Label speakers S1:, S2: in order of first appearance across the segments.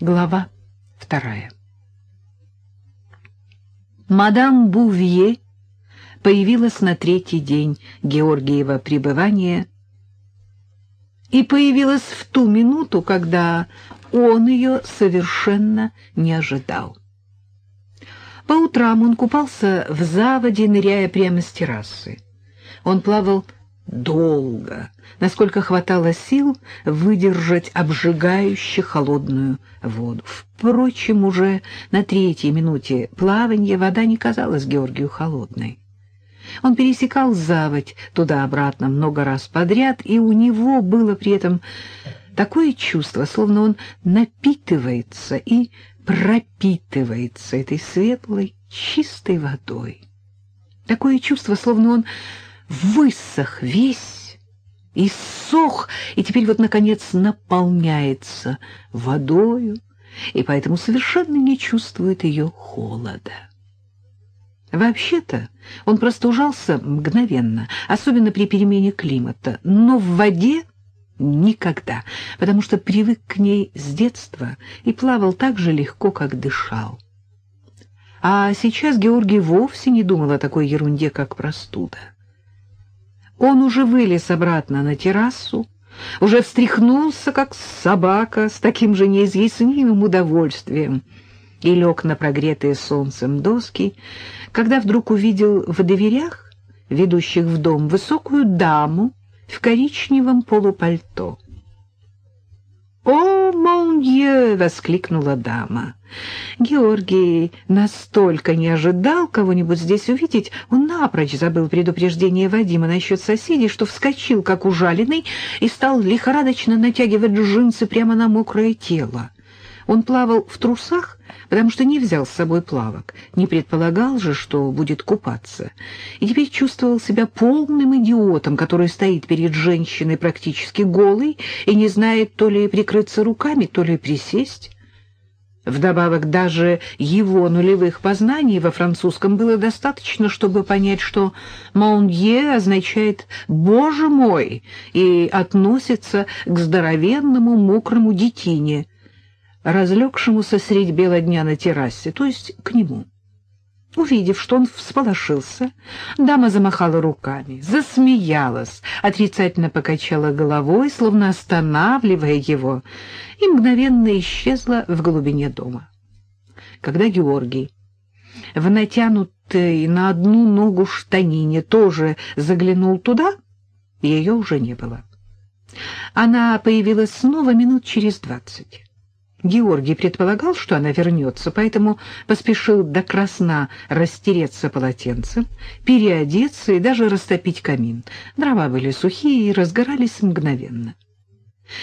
S1: Глава вторая. Мадам Бувье появилась на третий день Георгиева пребывания и появилась в ту минуту, когда он ее совершенно не ожидал. По утрам он купался в заводе, ныряя прямо с террасы. Он плавал долго, насколько хватало сил выдержать обжигающе холодную воду. Впрочем, уже на третьей минуте плавания вода не казалась Георгию холодной. Он пересекал заводь туда-обратно много раз подряд, и у него было при этом такое чувство, словно он напитывается и пропитывается этой светлой, чистой водой. Такое чувство, словно он высох весь, и сох, и теперь вот, наконец, наполняется водою, и поэтому совершенно не чувствует ее холода. Вообще-то он простужался мгновенно, особенно при перемене климата, но в воде никогда, потому что привык к ней с детства и плавал так же легко, как дышал. А сейчас Георгий вовсе не думал о такой ерунде, как простуда. Он уже вылез обратно на террасу, уже встряхнулся, как собака, с таким же неизъяснимым удовольствием, и лег на прогретые солнцем доски, когда вдруг увидел в дверях, ведущих в дом, высокую даму в коричневом полупальто. «О, мон дье!» — воскликнула дама. Георгий настолько не ожидал кого-нибудь здесь увидеть, он напрочь забыл предупреждение Вадима насчет соседей, что вскочил, как ужаленный, и стал лихорадочно натягивать джинсы прямо на мокрое тело. Он плавал в трусах, потому что не взял с собой плавок, не предполагал же, что будет купаться, и теперь чувствовал себя полным идиотом, который стоит перед женщиной практически голый и не знает то ли прикрыться руками, то ли присесть. Вдобавок даже его нулевых познаний во французском было достаточно, чтобы понять, что «монье» означает «боже мой» и относится к здоровенному мокрому детине, разлегшемуся средь бела дня на террасе, то есть к нему. Увидев, что он всполошился, дама замахала руками, засмеялась, отрицательно покачала головой, словно останавливая его, и мгновенно исчезла в глубине дома. Когда Георгий в натянутой на одну ногу штанине тоже заглянул туда, ее уже не было. Она появилась снова минут через двадцать. Георгий предполагал, что она вернется, поэтому поспешил до красна растереться полотенцем, переодеться и даже растопить камин. Дрова были сухие и разгорались мгновенно.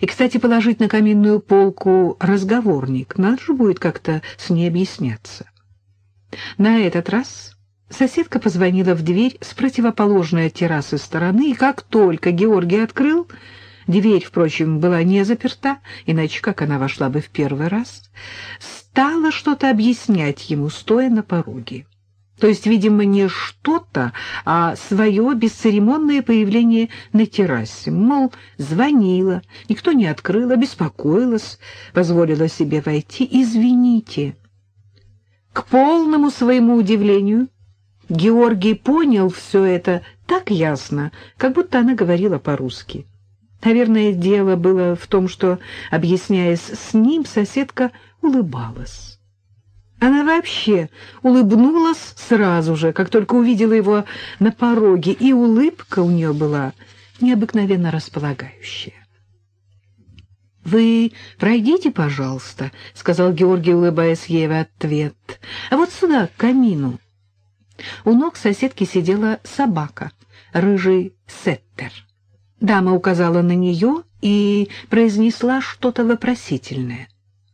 S1: И, кстати, положить на каминную полку разговорник, надо же будет как-то с ней объясняться. На этот раз соседка позвонила в дверь с противоположной от террасы стороны, и как только Георгий открыл, дверь, впрочем, была не заперта, иначе как она вошла бы в первый раз, стала что-то объяснять ему, стоя на пороге. То есть, видимо, не что-то, а свое бесцеремонное появление на террасе. Мол, звонила, никто не открыл, обеспокоилась, позволила себе войти. «Извините». К полному своему удивлению Георгий понял все это так ясно, как будто она говорила по-русски. Наверное, дело было в том, что, объясняясь с ним, соседка улыбалась. Она вообще улыбнулась сразу же, как только увидела его на пороге, и улыбка у нее была необыкновенно располагающая. — Вы пройдите, пожалуйста, — сказал Георгий, улыбаясь ей в ответ. — А вот сюда, к камину. У ног соседки сидела собака, рыжий сеттер. Дама указала на нее и произнесла что-то вопросительное.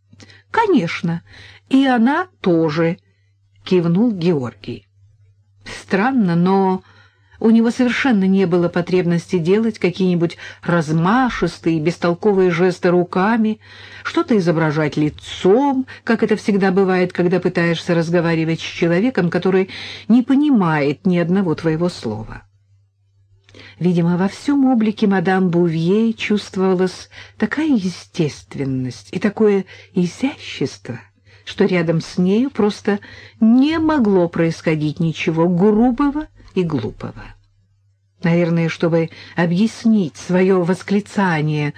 S1: — Конечно, и она тоже, — кивнул Георгий. Странно, но у него совершенно не было потребности делать какие-нибудь размашистые, бестолковые жесты руками, что-то изображать лицом, как это всегда бывает, когда пытаешься разговаривать с человеком, который не понимает ни одного твоего слова. Видимо, во всем облике мадам Бувье чувствовалась такая естественность и такое изящество, что рядом с нею просто не могло происходить ничего грубого и глупого. Наверное, чтобы объяснить свое восклицание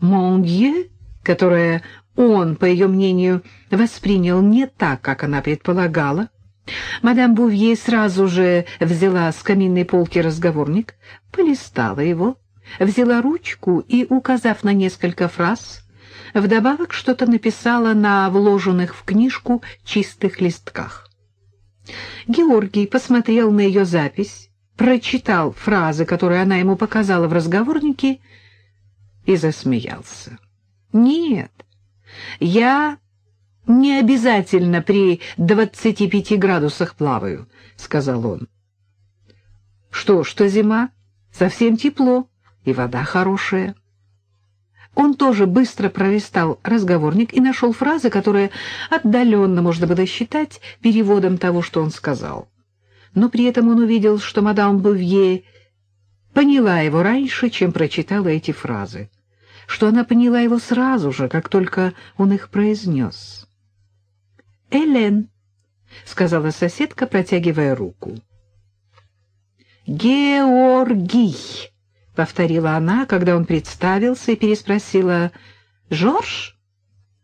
S1: «Mon Dieu», которое он, по ее мнению, воспринял не так, как она предполагала, Мадам Бувье сразу же взяла с каминной полки разговорник, полистала его, взяла ручку и, указав на несколько фраз, вдобавок что-то написала на вложенных в книжку чистых листках. Георгий посмотрел на ее запись, прочитал фразы, которые она ему показала в разговорнике, и засмеялся. «Нет, я не обязательно при двадцати пяти градусах плаваю», — сказал он. «Что, что зима? Совсем тепло, и вода хорошая». Он тоже быстро пролистал разговорник и нашел фразы, которые отдаленно можно было считать переводом того, что он сказал. Но при этом он увидел, что мадам Бувье поняла его раньше, чем прочитала эти фразы, что она поняла его сразу же, как только он их произнес. «Элен», — сказала соседка, протягивая руку. «Георгий», — повторила она, когда он представился, и переспросила, «Жорж?»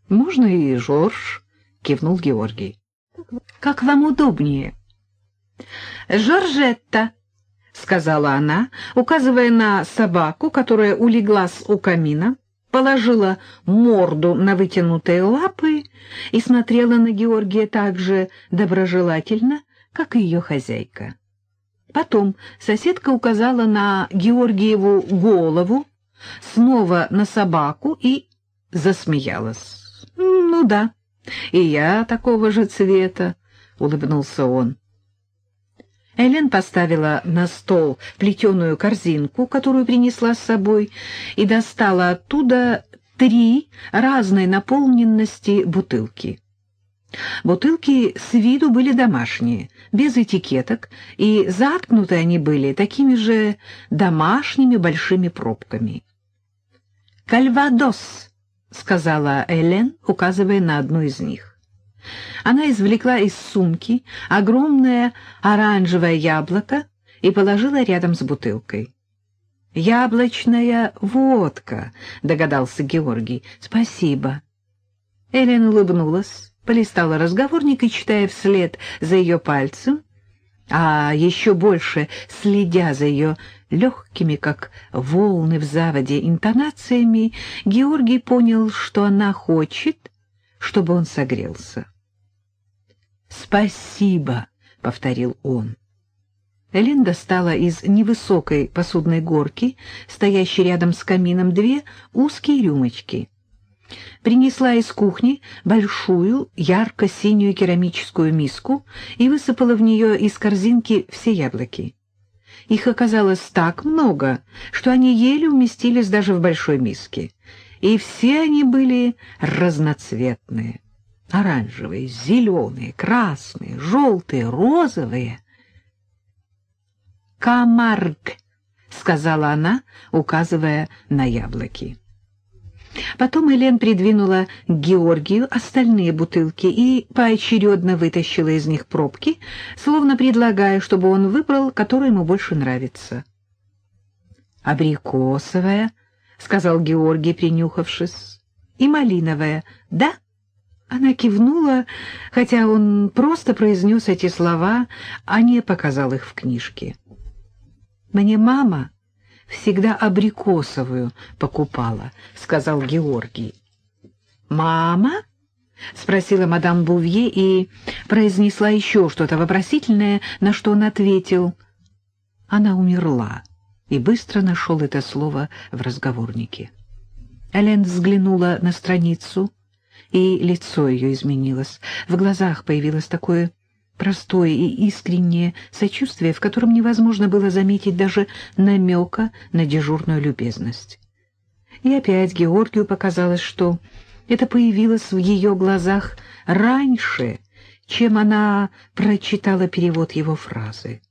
S1: «Можно и Жорж», — кивнул Георгий. «Как вам удобнее?» «Жоржетта», — сказала она, указывая на собаку, которая улеглась у камина, положила морду на вытянутые лапы и смотрела на Георгия так же доброжелательно, как и ее хозяйка. Потом соседка указала на Георгиеву голову, снова на собаку и засмеялась. «Ну да, и я такого же цвета», — улыбнулся он. Элен поставила на стол плетеную корзинку, которую принесла с собой, и достала оттуда три разной наполненности бутылки. Бутылки с виду были домашние, без этикеток, и заткнуты они были такими же домашними большими пробками. «Кальвадос», — сказала Элен, указывая на одну из них. Она извлекла из сумки огромное оранжевое яблоко и положила рядом с бутылкой. «Яблочная водка», — догадался Георгий. «Спасибо». Элен улыбнулась, полистала разговорник и, читая вслед за ее пальцем, а еще больше следя за ее легкими, как волны в заводе, интонациями, Георгий понял, что она хочет, чтобы он согрелся. «Спасибо», — повторил он. Элен достала из невысокой посудной горки, стоящей рядом с камином, две узкие рюмочки. Принесла из кухни большую ярко-синюю керамическую миску и высыпала в нее из корзинки все яблоки. Их оказалось так много, что они еле уместились даже в большой миске, и все они были разноцветные оранжевые, зеленые, красные, желтые, розовые. «Камарг», — сказала она, указывая на яблоки. Потом Элен придвинула к Георгию остальные бутылки и поочередно вытащила из них пробки, словно предлагая, чтобы он выбрал, который ему больше нравится. «Абрикосовая», — сказал Георгий, принюхавшись, — «и малиновая, да?» Она кивнула, хотя он просто произнес эти слова, а не показал их в книжке. «Мне мама всегда абрикосовую покупала», — сказал Георгий. «Мама?» — спросила мадам Бувье и произнесла еще что-то вопросительное, на что он ответил. Она умерла, и быстро нашел это слово в разговорнике. Элен взглянула на страницу — и лицо ее изменилось. В глазах появилось такое простое и искреннее сочувствие, в котором невозможно было заметить даже намека на дежурную любезность. И опять Георгию показалось, что это появилось в ее глазах раньше, чем она прочитала перевод его фразы.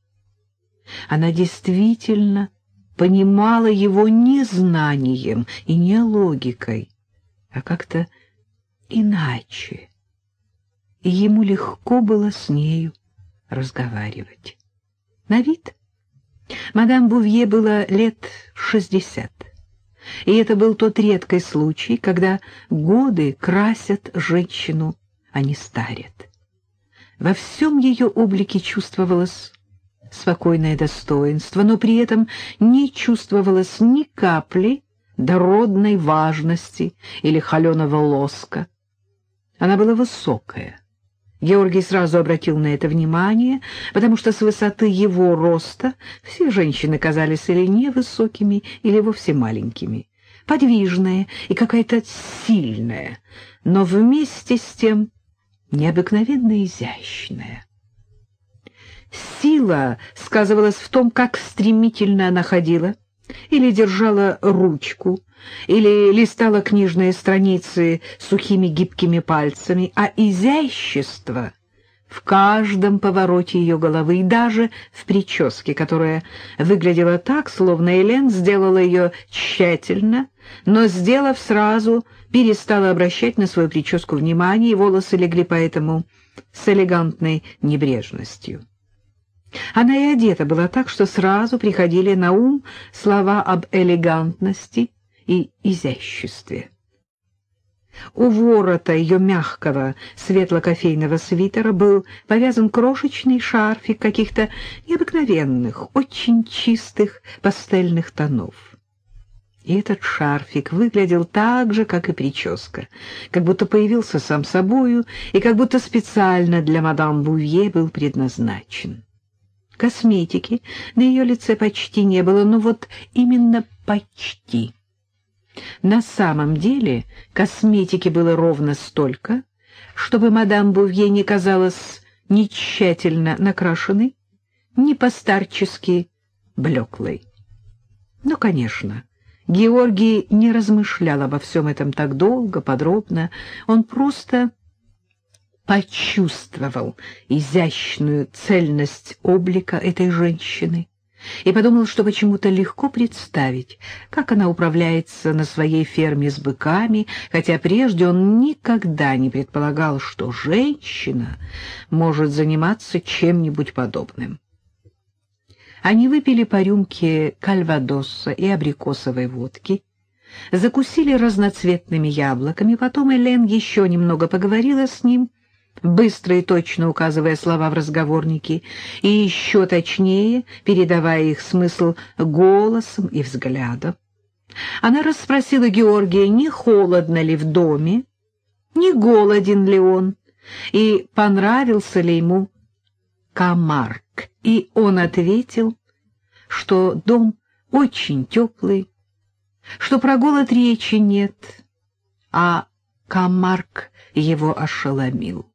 S1: Она действительно понимала его не знанием и не логикой, а как-то иначе, и ему легко было с нею разговаривать. На вид мадам Бувье было лет шестьдесят, и это был тот редкий случай, когда годы красят женщину, а не старят. Во всем ее облике чувствовалось спокойное достоинство, но при этом не чувствовалось ни капли дородной важности или холеного лоска. Она была высокая. Георгий сразу обратил на это внимание, потому что с высоты его роста все женщины казались или невысокими, или вовсе маленькими. Подвижная и какая-то сильная, но вместе с тем необыкновенно изящная. Сила сказывалась в том, как стремительно она ходила, или держала ручку, или листала книжные страницы сухими гибкими пальцами, а изящество в каждом повороте ее головы и даже в прическе, которая выглядела так, словно Элен сделала ее тщательно, но, сделав сразу, перестала обращать на свою прическу внимание, и волосы легли поэтому с элегантной небрежностью. Она и одета была так, что сразу приходили на ум слова об элегантности и изяществе. У ворота ее мягкого светло-кофейного свитера был повязан крошечный шарфик каких-то необыкновенных, очень чистых пастельных тонов. И этот шарфик выглядел так же, как и прическа, как будто появился сам собою и как будто специально для мадам Бувье был предназначен. Косметики на ее лице почти не было, но вот именно почти. На самом деле косметики было ровно столько, чтобы мадам Бувье не казалась ни тщательно накрашенной, ни постарчески блеклой. Но, конечно, Георгий не размышлял обо всем этом так долго, подробно, он просто почувствовал изящную цельность облика этой женщины и подумал, что почему-то легко представить, как она управляется на своей ферме с быками, хотя прежде он никогда не предполагал, что женщина может заниматься чем-нибудь подобным. Они выпили по рюмке кальвадоса и абрикосовой водки, закусили разноцветными яблоками, потом Элен еще немного поговорила с ним — быстро и точно указывая слова в разговорнике, и еще точнее передавая их смысл голосом и взглядом. Она расспросила Георгия, не холодно ли в доме, не голоден ли он, и понравился ли ему Камарк. И он ответил, что дом очень теплый, что про голод речи нет, а Камарк его ошеломил.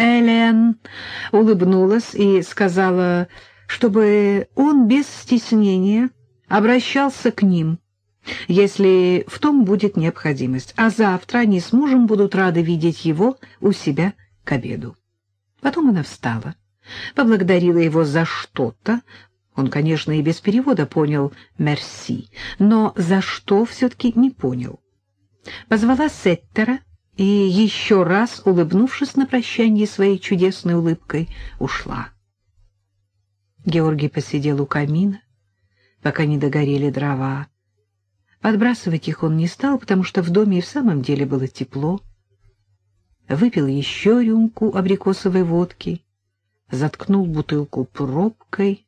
S1: Элен улыбнулась и сказала, чтобы он без стеснения обращался к ним, если в том будет необходимость, а завтра они с мужем будут рады видеть его у себя к обеду. Потом она встала, поблагодарила его за что-то, он, конечно, и без перевода понял «мерси», но за что все-таки не понял. Позвала Сеттера и, еще раз улыбнувшись на прощание своей чудесной улыбкой, ушла. Георгий посидел у камина, пока не догорели дрова. Подбрасывать их он не стал, потому что в доме и в самом деле было тепло. Выпил еще рюмку абрикосовой водки, заткнул бутылку пробкой